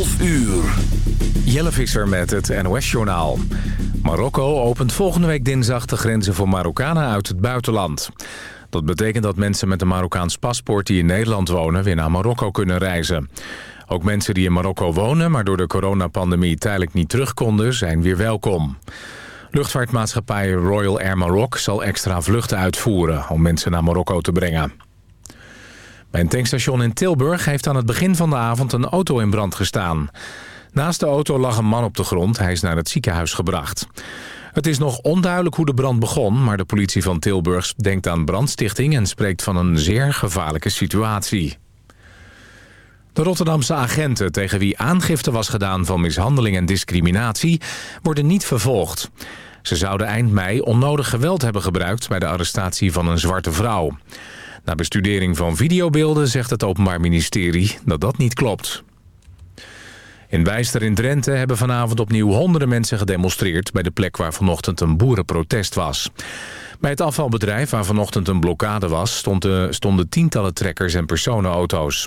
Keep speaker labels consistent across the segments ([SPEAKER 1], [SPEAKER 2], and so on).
[SPEAKER 1] 12 uur.
[SPEAKER 2] Jelle Visser met het NOS-journaal. Marokko opent volgende week dinsdag de grenzen voor Marokkanen uit het buitenland. Dat betekent dat mensen met een Marokkaans paspoort die in Nederland wonen... weer naar Marokko kunnen reizen. Ook mensen die in Marokko wonen, maar door de coronapandemie tijdelijk niet terug konden... zijn weer welkom. Luchtvaartmaatschappij Royal Air Maroc zal extra vluchten uitvoeren... om mensen naar Marokko te brengen. Bij een tankstation in Tilburg heeft aan het begin van de avond een auto in brand gestaan. Naast de auto lag een man op de grond. Hij is naar het ziekenhuis gebracht. Het is nog onduidelijk hoe de brand begon... maar de politie van Tilburg denkt aan brandstichting... en spreekt van een zeer gevaarlijke situatie. De Rotterdamse agenten tegen wie aangifte was gedaan... van mishandeling en discriminatie worden niet vervolgd. Ze zouden eind mei onnodig geweld hebben gebruikt... bij de arrestatie van een zwarte vrouw. Na bestudering van videobeelden zegt het Openbaar Ministerie dat dat niet klopt. In Wijster in Drenthe hebben vanavond opnieuw honderden mensen gedemonstreerd... bij de plek waar vanochtend een boerenprotest was. Bij het afvalbedrijf waar vanochtend een blokkade was... Stonden, stonden tientallen trekkers en personenauto's.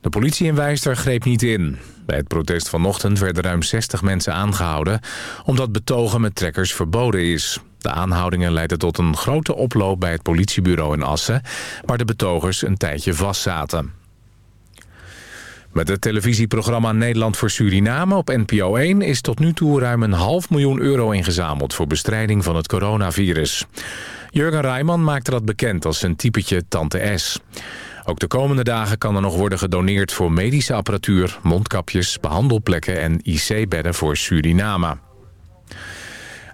[SPEAKER 2] De politie in Wijster greep niet in. Bij het protest vanochtend werden ruim 60 mensen aangehouden... omdat betogen met trekkers verboden is. De aanhoudingen leidden tot een grote oploop bij het politiebureau in Assen... waar de betogers een tijdje vastzaten. Met het televisieprogramma Nederland voor Suriname op NPO 1... is tot nu toe ruim een half miljoen euro ingezameld... voor bestrijding van het coronavirus. Jurgen Rijman maakte dat bekend als zijn typetje Tante S. Ook de komende dagen kan er nog worden gedoneerd voor medische apparatuur... mondkapjes, behandelplekken en IC-bedden voor Suriname.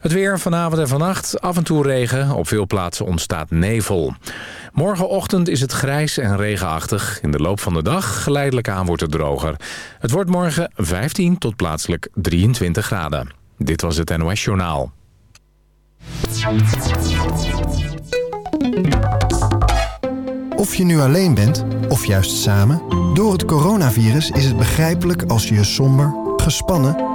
[SPEAKER 2] Het weer vanavond en vannacht, af en toe regen. Op veel plaatsen ontstaat nevel. Morgenochtend is het grijs en regenachtig. In de loop van de dag geleidelijk aan wordt het droger. Het wordt morgen 15 tot plaatselijk 23 graden. Dit was het NOS Journaal.
[SPEAKER 3] Of je nu alleen bent, of juist samen... door het coronavirus is het begrijpelijk als je je somber, gespannen...